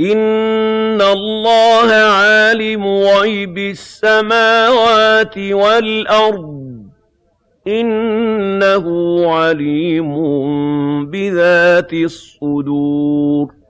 إِنَّ اللَّهَ عَالِمُ غَيْبِ السَّمَاوَاتِ وَالْأَرْضِ ۚ إِنَّهُ عَلِيمٌ بِذَاتِ الصُّدُورِ